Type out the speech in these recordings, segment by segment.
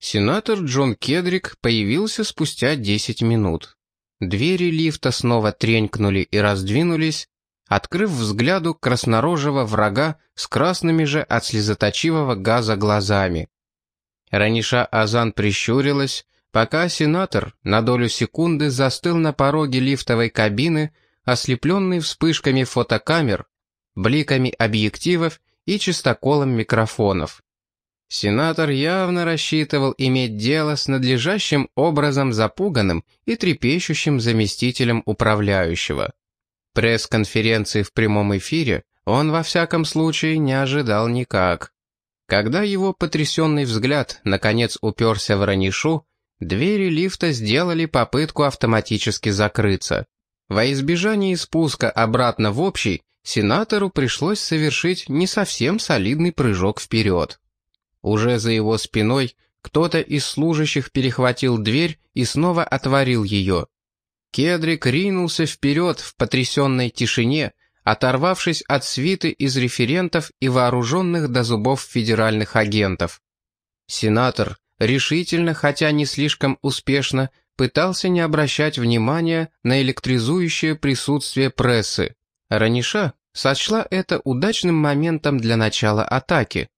Сенатор Джон Кедрик появился спустя 10 минут. Двери лифта снова тренькнули и раздвинулись, открыв взгляду краснорожего врага с красными же от слезоточивого газа глазами. Раниша Азан прищурилась, пока сенатор на долю секунды застыл на пороге лифтовой кабины, ослепленный вспышками фотокамер, бликами объективов и чистоколом микрофонов. Сенатор явно рассчитывал иметь дело с надлежащим образом запуганным и трепещущим заместителем управляющего. Пресс-конференции в прямом эфире он во всяком случае не ожидал никак. Когда его потрясенный взгляд наконец уперся в Ранишу, двери лифта сделали попытку автоматически закрыться. Во избежание спуска обратно в общий, сенатору пришлось совершить не совсем солидный прыжок вперед. Уже за его спиной кто-то из служащих перехватил дверь и снова отворил ее. Кедрик ринулся вперед в потрясенной тишине, оторвавшись от свиты из референтов и вооруженных до зубов федеральных агентов. Сенатор, решительно, хотя не слишком успешно, пытался не обращать внимания на электризующее присутствие прессы. Раниша сочла это удачным моментом для начала атаки.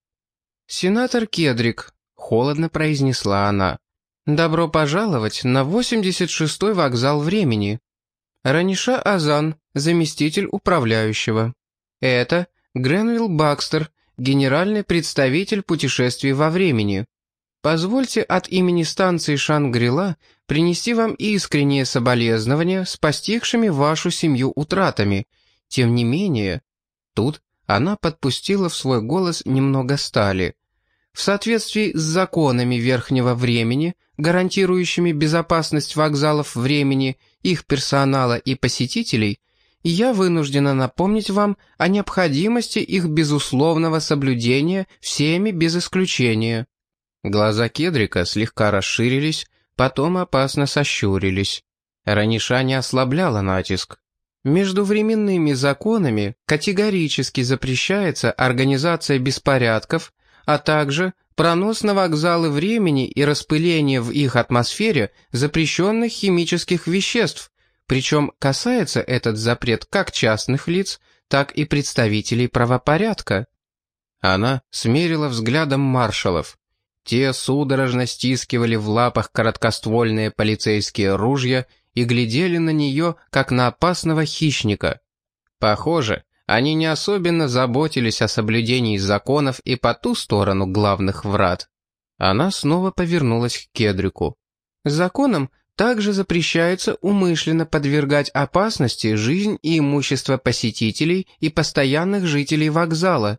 «Сенатор Кедрик», — холодно произнесла она, — «добро пожаловать на 86-й вокзал времени. Раниша Азан, заместитель управляющего. Это Гренвилл Бакстер, генеральный представитель путешествий во времени. Позвольте от имени станции Шангрила принести вам искреннее соболезнования с постигшими вашу семью утратами. Тем не менее, тут она подпустила в свой голос немного стали. В соответствии с законами верхнего времени, гарантирующими безопасность вокзалов времени, их персонала и посетителей, я вынуждена напомнить вам о необходимости их безусловного соблюдения всеми без исключения». Глаза Кедрика слегка расширились, потом опасно сощурились. Раниша не ослабляла натиск. Между временными законами категорически запрещается организация беспорядков, а также пронос на вокзалы времени и распыление в их атмосфере запрещенных химических веществ, причем касается этот запрет как частных лиц, так и представителей правопорядка. Она смерила взглядом маршалов. Те судорожно стискивали в лапах короткоствольные полицейские ружья и глядели на нее, как на опасного хищника. Похоже, они не особенно заботились о соблюдении законов и по ту сторону главных врат. Она снова повернулась к Кедрику. Законом также запрещается умышленно подвергать опасности жизнь и имущество посетителей и постоянных жителей вокзала.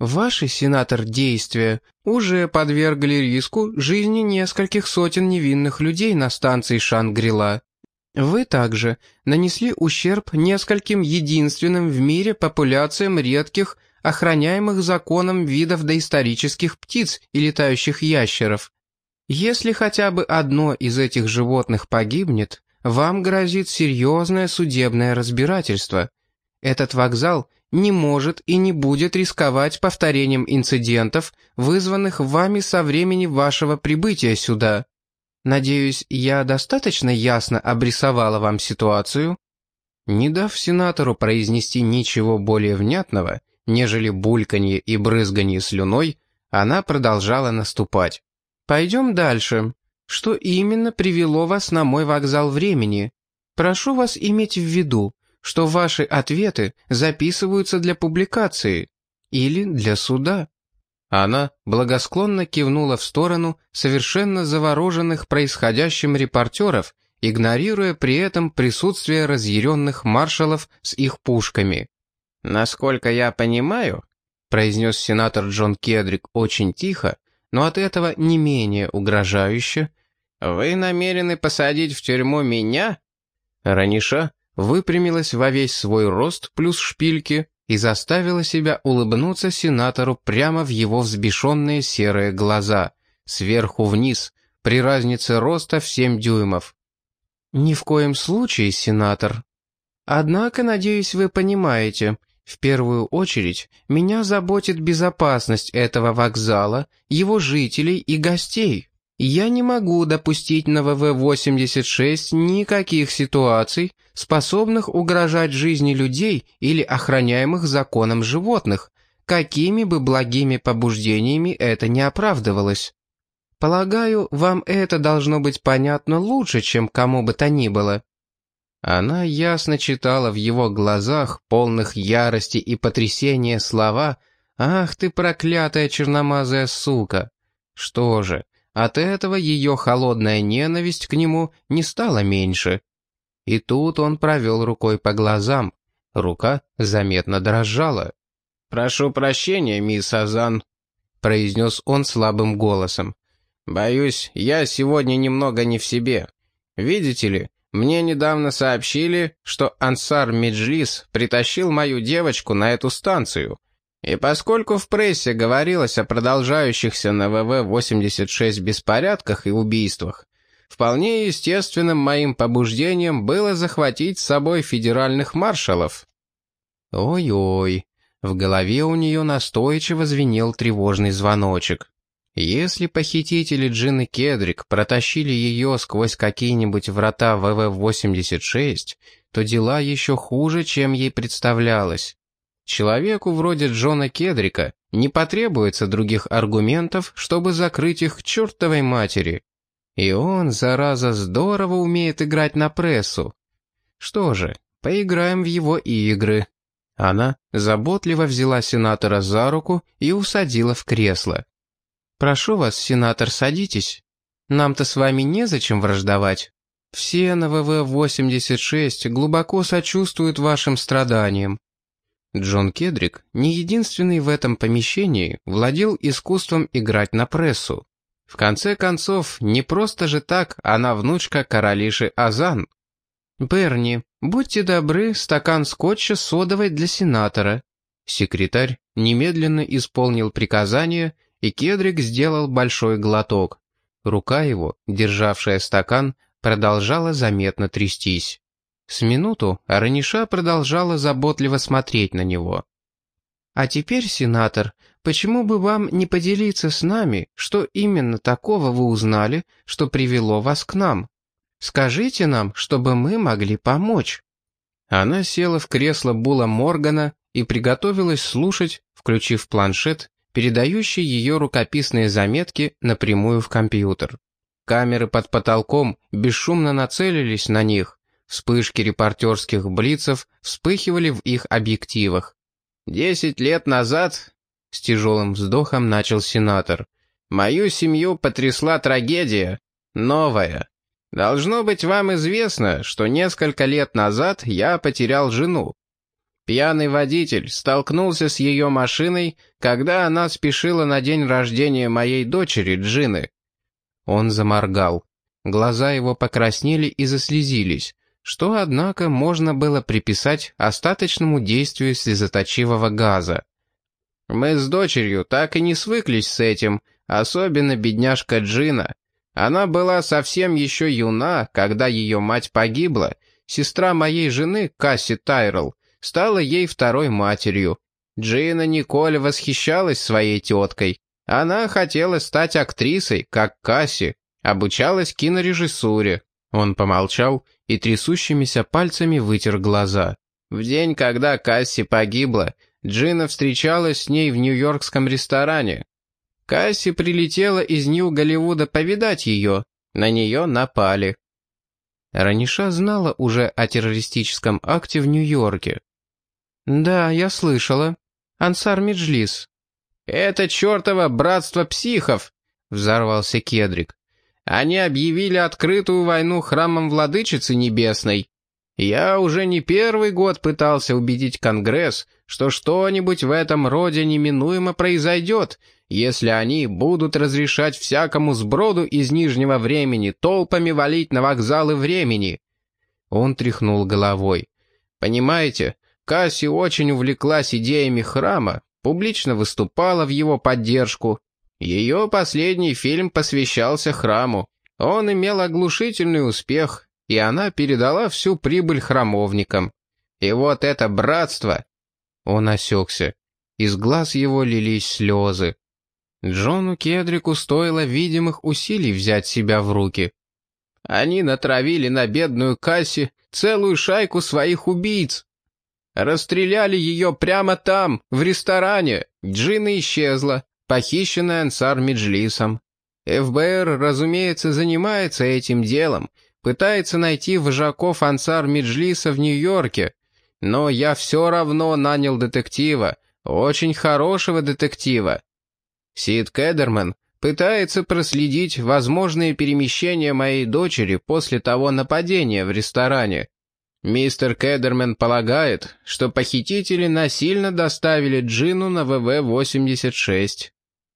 Ваши, сенатор, действия уже подвергли риску жизни нескольких сотен невинных людей на станции Шангрила. Вы также нанесли ущерб нескольким единственным в мире популяциям редких, охраняемых законом видов доисторических птиц и летающих ящеров. Если хотя бы одно из этих животных погибнет, вам грозит серьезное судебное разбирательство. Этот вокзал не может и не будет рисковать повторением инцидентов, вызванных вами со времени вашего прибытия сюда. Надеюсь, я достаточно ясно обрисовала вам ситуацию?» Не дав сенатору произнести ничего более внятного, нежели бульканье и брызганье слюной, она продолжала наступать. «Пойдем дальше. Что именно привело вас на мой вокзал времени? Прошу вас иметь в виду, что ваши ответы записываются для публикации или для суда». Она благосклонно кивнула в сторону совершенно завороженных происходящим репортеров, игнорируя при этом присутствие разъяренных маршалов с их пушками. «Насколько я понимаю», — произнес сенатор Джон Кедрик очень тихо, но от этого не менее угрожающе, «вы намерены посадить в тюрьму меня?» Раниша выпрямилась во весь свой рост плюс шпильки и заставила себя улыбнуться сенатору прямо в его взбешенные серые глаза, сверху вниз, при разнице роста в семь дюймов. «Ни в коем случае, сенатор. Однако, надеюсь, вы понимаете, в первую очередь меня заботит безопасность этого вокзала, его жителей и гостей. Я не могу допустить на ВВ-86 никаких ситуаций, способных угрожать жизни людей или охраняемых законом животных, какими бы благими побуждениями это не оправдывалось. Полагаю, вам это должно быть понятно лучше, чем кому бы то ни было». Она ясно читала в его глазах, полных ярости и потрясения, слова «Ах ты, проклятая черномазая сука!» Что же, от этого ее холодная ненависть к нему не стала меньше. И тут он провел рукой по глазам. Рука заметно дрожала. «Прошу прощения, мисс Азан», — произнес он слабым голосом. «Боюсь, я сегодня немного не в себе. Видите ли, мне недавно сообщили, что Ансар Меджлис притащил мою девочку на эту станцию. И поскольку в прессе говорилось о продолжающихся на ВВ-86 беспорядках и убийствах, вполне естественным моим побуждением было захватить с собой федеральных маршалов. Ой-ой, в голове у нее настойчиво звенел тревожный звоночек. Если похитители Джины Кедрик протащили ее сквозь какие-нибудь врата ВВ-86, то дела еще хуже, чем ей представлялось. Человеку вроде Джона Кедрика не потребуется других аргументов, чтобы закрыть их к чертовой матери. И он, зараза, здорово умеет играть на прессу. Что же, поиграем в его игры. Она заботливо взяла сенатора за руку и усадила в кресло. «Прошу вас, сенатор, садитесь. Нам-то с вами незачем враждовать. Все на ВВ-86 глубоко сочувствуют вашим страданиям. Джон Кедрик, не единственный в этом помещении, владел искусством играть на прессу. В конце концов, не просто же так она внучка королиши Азан. «Берни, будьте добры, стакан скотча содовой для сенатора». Секретарь немедленно исполнил приказание, и Кедрик сделал большой глоток. Рука его, державшая стакан, продолжала заметно трястись. С минуту Араниша продолжала заботливо смотреть на него. «А теперь, сенатор, почему бы вам не поделиться с нами, что именно такого вы узнали, что привело вас к нам? Скажите нам, чтобы мы могли помочь». Она села в кресло Була Моргана и приготовилась слушать, включив планшет, передающий ее рукописные заметки напрямую в компьютер. Камеры под потолком бесшумно нацелились на них, Вспышки репортерских блицев вспыхивали в их объективах. «Десять лет назад», — с тяжелым вздохом начал сенатор, «мою семью потрясла трагедия, новая. Должно быть вам известно, что несколько лет назад я потерял жену. Пьяный водитель столкнулся с ее машиной, когда она спешила на день рождения моей дочери Джины. Он заморгал. Глаза его покраснели и заслезились что, однако, можно было приписать остаточному действию слезоточивого газа. Мы с дочерью так и не свыклись с этим, особенно бедняжка Джина. Она была совсем еще юна, когда ее мать погибла. Сестра моей жены, Касси Тайрелл, стала ей второй матерью. Джина Николь восхищалась своей теткой. Она хотела стать актрисой, как Касси, обучалась кинорежиссуре. Он помолчал и трясущимися пальцами вытер глаза. В день, когда Касси погибла, Джина встречалась с ней в нью-йоркском ресторане. Касси прилетела из Нью-Голливуда повидать ее, на нее напали. Раниша знала уже о террористическом акте в Нью-Йорке. «Да, я слышала. Ансар Меджлис». «Это чертово братство психов!» — взорвался Кедрик. Они объявили открытую войну храмам Владычицы Небесной. Я уже не первый год пытался убедить Конгресс, что что-нибудь в этом роде неминуемо произойдет, если они будут разрешать всякому сброду из Нижнего времени толпами валить на вокзалы времени. Он тряхнул головой. Понимаете, Касси очень увлеклась идеями храма, публично выступала в его поддержку, ее последний фильм посвящался храму. Он имел оглушительный успех, и она передала всю прибыль храмовникам. И вот это братство... Он осекся. Из глаз его лились слезы. Джону Кедрику стоило видимых усилий взять себя в руки. Они натравили на бедную Касси целую шайку своих убийц. Расстреляли ее прямо там, в ресторане. Джина исчезла, похищенная Ансар Меджлисом. ФБР, разумеется, занимается этим делом, пытается найти вожаков Ансар Меджлиса в Нью-Йорке, но я все равно нанял детектива, очень хорошего детектива. Сид Кедерман пытается проследить возможные перемещения моей дочери после того нападения в ресторане. Мистер Кедерман полагает, что похитители насильно доставили Джину на ВВ-86.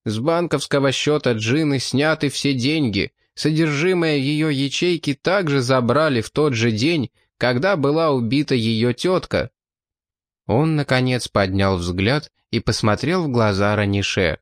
С банковского счета Джины сняты все деньги, содержимое ее ячейки также забрали в тот же день, когда была убита ее тетка. Он, наконец, поднял взгляд и посмотрел в глаза Ранише.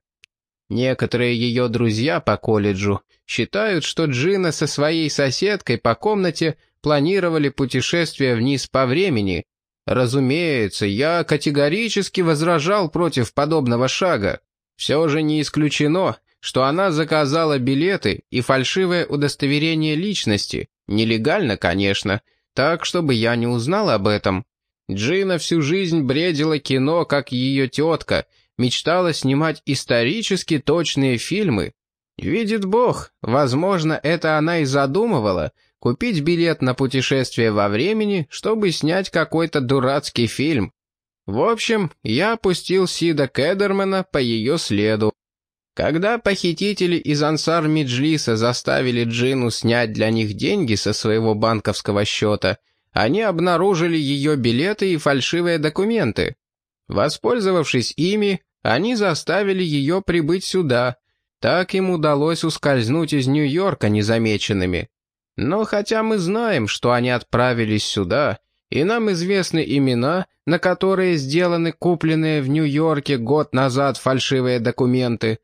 Некоторые ее друзья по колледжу считают, что Джина со своей соседкой по комнате планировали путешествие вниз по времени. Разумеется, я категорически возражал против подобного шага. Все же не исключено, что она заказала билеты и фальшивое удостоверение личности, нелегально, конечно, так, чтобы я не узнал об этом. Джина всю жизнь бредила кино, как ее тетка — мечтала снимать исторически точные фильмы. Видит Бог, возможно, это она и задумывала, купить билет на путешествие во времени, чтобы снять какой-то дурацкий фильм. В общем, я пустил Сида Кедермана по ее следу. Когда похитители из Ансар Миджлиса заставили Джину снять для них деньги со своего банковского счета, они обнаружили ее билеты и фальшивые документы. Воспользовавшись ими, они заставили ее прибыть сюда. Так им удалось ускользнуть из Нью-Йорка незамеченными. Но хотя мы знаем, что они отправились сюда, и нам известны имена, на которые сделаны купленные в Нью-Йорке год назад фальшивые документы,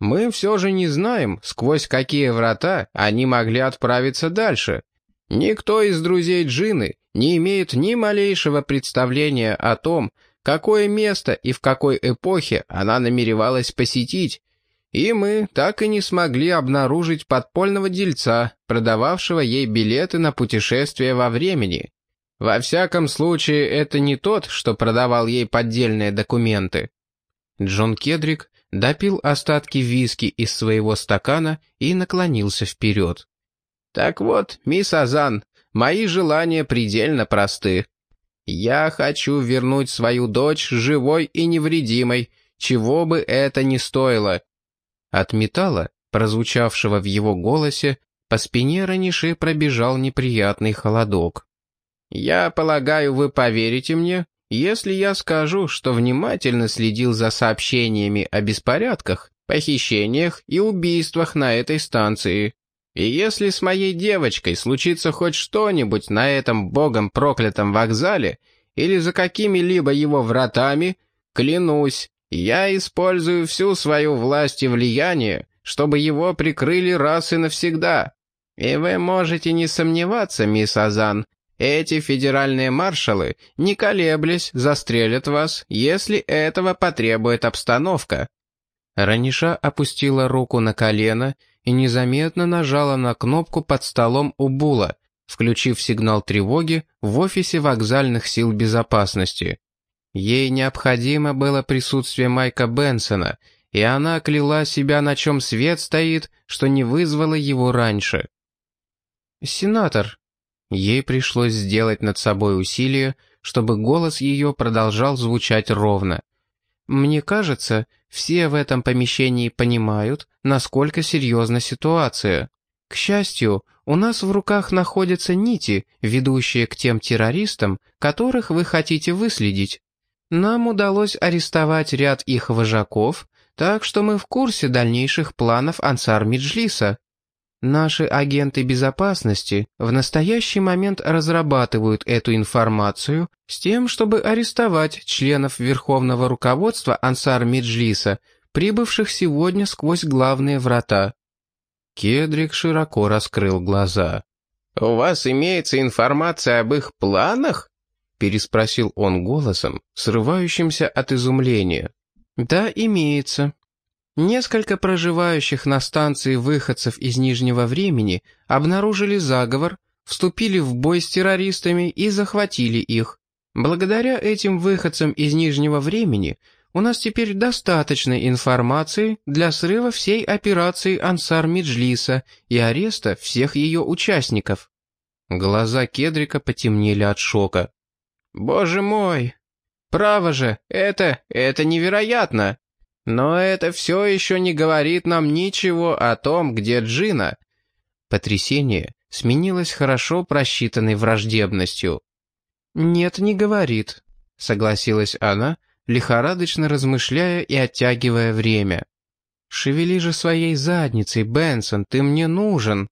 мы все же не знаем, сквозь какие врата они могли отправиться дальше. Никто из друзей Джины не имеет ни малейшего представления о том, какое место и в какой эпохе она намеревалась посетить, и мы так и не смогли обнаружить подпольного дельца, продававшего ей билеты на путешествие во времени. Во всяком случае, это не тот, что продавал ей поддельные документы. Джон Кедрик допил остатки виски из своего стакана и наклонился вперед. «Так вот, мисс Азан, мои желания предельно просты. Я хочу вернуть свою дочь живой и невредимой, чего бы это ни стоило». От металла, прозвучавшего в его голосе, по спине Раниши пробежал неприятный холодок. «Я полагаю, вы поверите мне, если я скажу, что внимательно следил за сообщениями о беспорядках, похищениях и убийствах на этой станции. И если с моей девочкой случится хоть что-нибудь на этом богом проклятом вокзале или за какими-либо его вратами, клянусь, я использую всю свою власть и влияние, чтобы его прикрыли раз и навсегда. И вы можете не сомневаться, мисс Азан, эти федеральные маршалы, не колеблясь, застрелят вас, если этого потребует обстановка». Раниша опустила руку на колено и незаметно нажала на кнопку под столом у Була, включив сигнал тревоги в офисе вокзальных сил безопасности. Ей необходимо было присутствие Майка Бенсона, и она кляла себя, на чем свет стоит, что не вызвала его раньше. «Сенатор», ей пришлось сделать над собой усилие, чтобы голос ее продолжал звучать ровно. «Мне кажется, все в этом помещении понимают, насколько серьезна ситуация. К счастью, у нас в руках находятся нити, ведущие к тем террористам, которых вы хотите выследить. Нам удалось арестовать ряд их вожаков, так что мы в курсе дальнейших планов Ансар Миджлиса. Наши агенты безопасности в настоящий момент разрабатывают эту информацию с тем, чтобы арестовать членов верховного руководства Ансар Меджлиса, прибывших сегодня сквозь главные врата. Кедрик широко раскрыл глаза. «У вас имеется информация об их планах?» переспросил он голосом, срывающимся от изумления. «Да, имеется», Несколько проживающих на станции выходцев из Нижнего времени обнаружили заговор, вступили в бой с террористами и захватили их. Благодаря этим выходцам из Нижнего времени у нас теперь достаточно информации для срыва всей операции Ансар Меджлиса и ареста всех ее участников. Глаза Кедрика потемнели от шока. «Боже мой! Право же, это... это невероятно! Но это все еще не говорит нам ничего о том, где Джина». Потрясение сменилось хорошо просчитанной враждебностью. «Нет, не говорит», — согласилась она, лихорадочно размышляя и оттягивая время. «Шевели же своей задницей, Бенсон, ты мне нужен».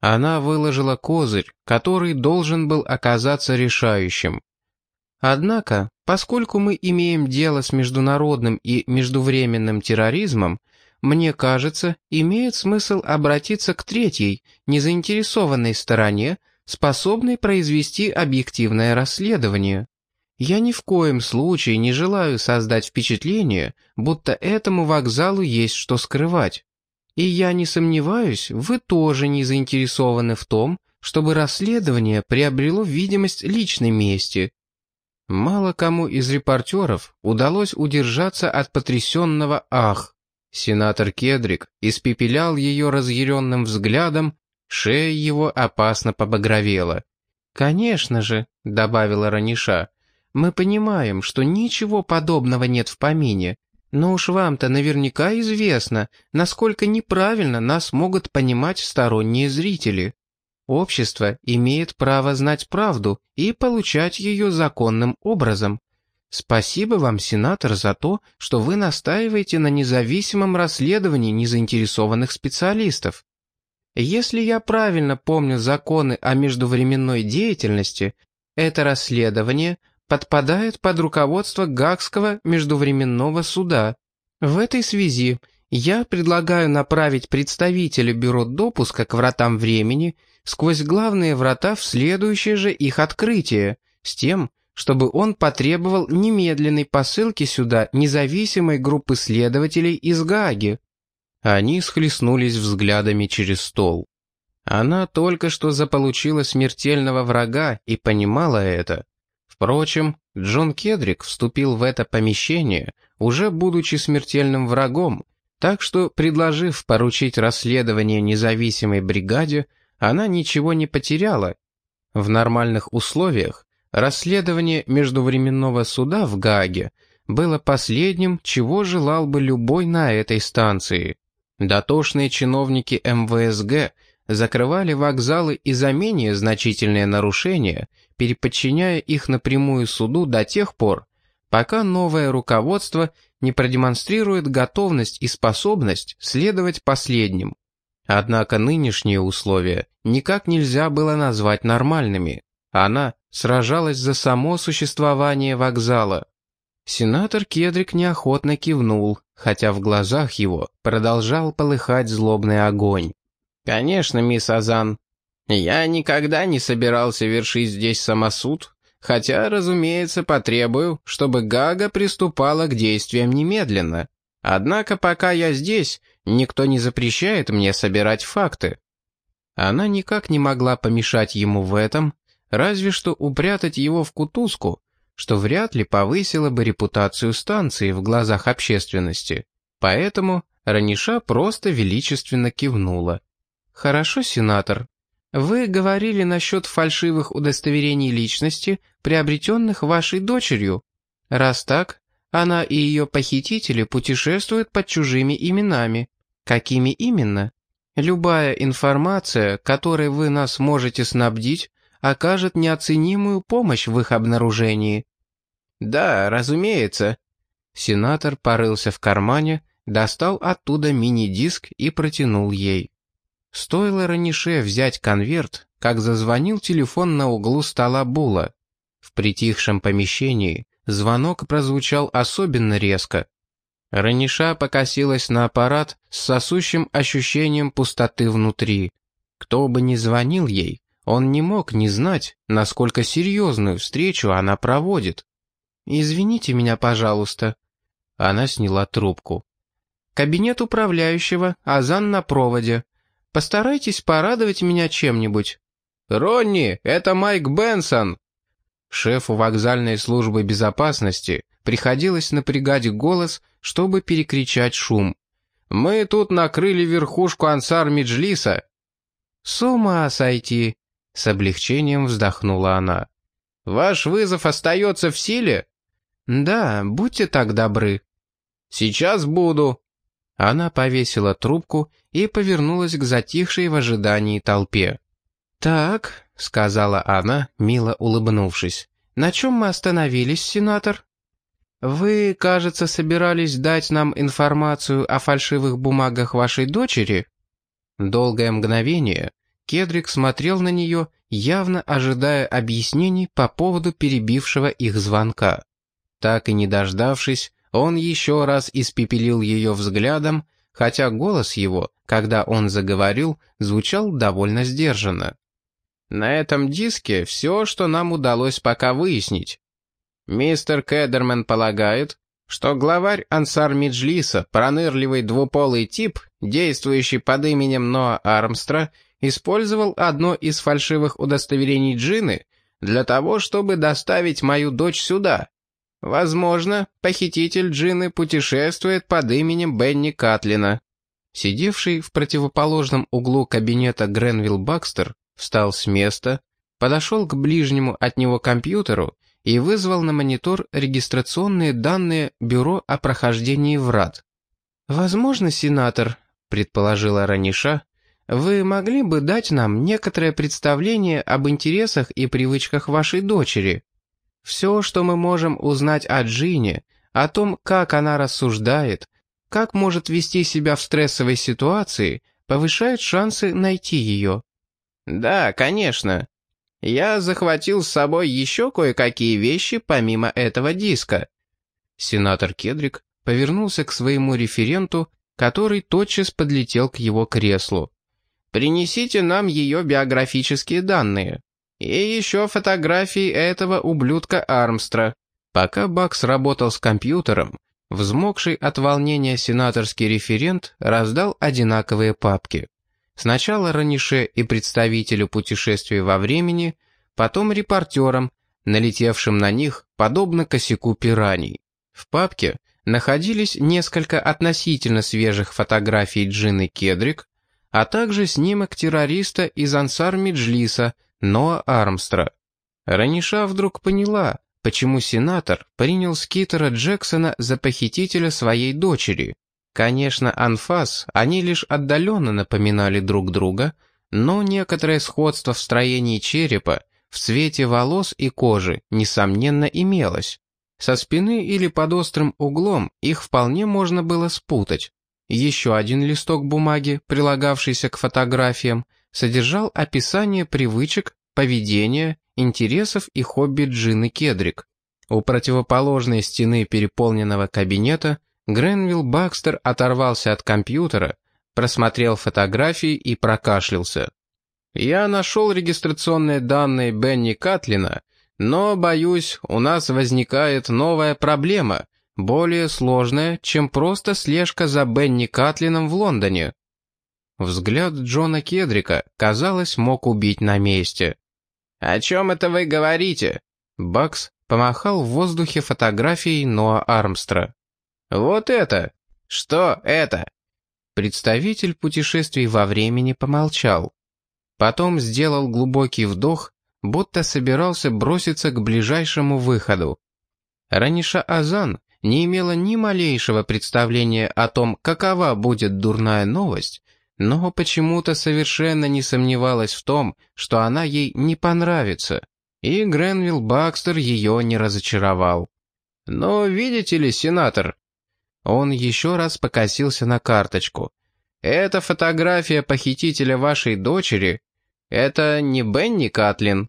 Она выложила козырь, который должен был оказаться решающим. Однако, поскольку мы имеем дело с международным и междувременным терроризмом, мне кажется, имеет смысл обратиться к третьей, незаинтересованной стороне, способной произвести объективное расследование. Я ни в коем случае не желаю создать впечатление, будто этому вокзалу есть что скрывать. И я не сомневаюсь, вы тоже не заинтересованы в том, чтобы расследование приобрело видимость личной мести. Мало кому из репортеров удалось удержаться от потрясенного «ах». Сенатор Кедрик испепелял ее разъяренным взглядом, шея его опасно побагровела. «Конечно же», — добавила Раниша, — «мы понимаем, что ничего подобного нет в помине, но уж вам-то наверняка известно, насколько неправильно нас могут понимать сторонние зрители. Общество имеет право знать правду и получать ее законным образом. Спасибо вам, сенатор, за то, что вы настаиваете на независимом расследовании незаинтересованных специалистов. Если я правильно помню законы о междувременной деятельности, это расследование подпадает под руководство Гагского междувременного суда. В этой связи я предлагаю направить представителя бюро допуска к вратам времени сквозь главные врата в следующее же их открытие, с тем, чтобы он потребовал немедленной посылки сюда независимой группы следователей из Гаги. Они схлестнулись взглядами через стол. Она только что заполучила смертельного врага и понимала это. Впрочем, Джон Кедрик вступил в это помещение, уже будучи смертельным врагом, так что, предложив поручить расследование независимой бригаде, она ничего не потеряла. В нормальных условиях расследование междувременного суда в Гааге было последним, чего желал бы любой на этой станции. Дотошные чиновники МВСГ закрывали вокзалы и за менее значительные нарушения, переподчиняя их напрямую суду до тех пор, пока новое руководство не продемонстрирует готовность и способность следовать последним. Однако нынешние условия никак нельзя было назвать нормальными. Она сражалась за само существование вокзала. Сенатор Кедрик неохотно кивнул, хотя в глазах его продолжал полыхать злобный огонь. «Конечно, мисс Азан. Я никогда не собирался вершить здесь самосуд, хотя, разумеется, потребую, чтобы Гага приступала к действиям немедленно. Однако пока я здесь, никто не запрещает мне собирать факты. Она никак не могла помешать ему в этом, разве что упрятать его в кутузку, что вряд ли повысило бы репутацию станции в глазах общественности. Поэтому Раниша просто величественно кивнула. «Хорошо, сенатор. Вы говорили насчет фальшивых удостоверений личности, приобретенных вашей дочерью. Раз так, она и ее похитители путешествуют под чужими именами. Какими именно? Любая информация, которой вы нас можете снабдить, окажет неоценимую помощь в их обнаружении. Да, разумеется. Сенатор порылся в кармане, достал оттуда мини-диск и протянул ей. Стоило Ранише взять конверт, как зазвонил телефон на углу стола Була. В притихшем помещении звонок прозвучал особенно резко. Раниша покосилась на аппарат с сосущим ощущением пустоты внутри. Кто бы ни звонил ей, он не мог не знать, насколько серьезную встречу она проводит. «Извините меня, пожалуйста». Она сняла трубку. Кабинет управляющего, Азан на проводе. Постарайтесь порадовать меня чем-нибудь». «Ронни, это Майк Бенсон!» Шефу вокзальной службы безопасности приходилось напрягать голос, чтобы перекричать шум. «Мы тут накрыли верхушку ансар Меджлиса». «С ума сойти!» — с облегчением вздохнула она. «Ваш вызов остается в силе?» «Да, будьте так добры». «Сейчас буду». Она повесила трубку и повернулась к затихшей в ожидании толпе. «Так», — сказала она, мило улыбнувшись, — «на чем мы остановились, сенатор?» «Вы, кажется, собирались дать нам информацию о фальшивых бумагах вашей дочери?» Долгое мгновение Кедрик смотрел на нее, явно ожидая объяснений по поводу перебившего их звонка. Так и не дождавшись, он еще раз испепелил ее взглядом, хотя голос его, когда он заговорил, звучал довольно сдержанно. На этом диске все, что нам удалось пока выяснить. Мистер Кедерман полагает, что главарь Ансар Миджлиса, пронырливый двуполый тип, действующий под именем Ноа Армстра, использовал одно из фальшивых удостоверений Джины для того, чтобы доставить мою дочь сюда. Возможно, похититель Джины путешествует под именем Бенни Катлина. Сидевший в противоположном углу кабинета Гренвилл Бакстер встал с места, подошел к ближнему от него компьютеру и вызвал на монитор регистрационные данные Бюро о прохождении врат. «Возможно, сенатор», — предположила Раниша, «вы могли бы дать нам некоторое представление об интересах и привычках вашей дочери. Все, что мы можем узнать о Джине, о том, как она рассуждает, как может вести себя в стрессовой ситуации, повышает шансы найти ее». «Да, конечно. Я захватил с собой еще кое-какие вещи помимо этого диска». Сенатор Кедрик повернулся к своему референту, который тотчас подлетел к его креслу. «Принесите нам ее биографические данные. И еще фотографии этого ублюдка Армстра». Пока Бакс работал с компьютером, взмокший от волнения сенаторский референт раздал одинаковые папки. Сначала Ранише и представителю путешествий во времени, потом репортерам, налетевшим на них, подобно косяку пираний. В папке находились несколько относительно свежих фотографий Джины Кедрик, а также снимок террориста из Ансар Меджлиса Ноа Армстра. Раниша вдруг поняла, почему сенатор принял Скитера Джексона за похитителя своей дочери. Конечно, анфас, они лишь отдаленно напоминали друг друга, но некоторое сходство в строении черепа, в цвете волос и кожи, несомненно, имелось. Со спины или под острым углом их вполне можно было спутать. Еще один листок бумаги, прилагавшийся к фотографиям, содержал описание привычек, поведения, интересов и хобби Джины Кедрик. У противоположной стены переполненного кабинета Гренвилл Бакстер оторвался от компьютера, просмотрел фотографии и прокашлялся. «Я нашел регистрационные данные Бенни Катлина, но, боюсь, у нас возникает новая проблема, более сложная, чем просто слежка за Бенни Катлином в Лондоне». Взгляд Джона Кедрика, казалось, мог убить на месте. «О чем это вы говорите?» Бакс помахал в воздухе фотографией Ноа Армстра. «Вот это! Что это?» Представитель путешествий во времени помолчал. Потом сделал глубокий вдох, будто собирался броситься к ближайшему выходу. Раниша Азан не имела ни малейшего представления о том, какова будет дурная новость, но почему-то совершенно не сомневалась в том, что она ей не понравится, и Гренвилл Бакстер ее не разочаровал. «Но видите ли, сенатор», он еще раз покосился на карточку. «Это фотография похитителя вашей дочери. Это не Бенни Катлин?»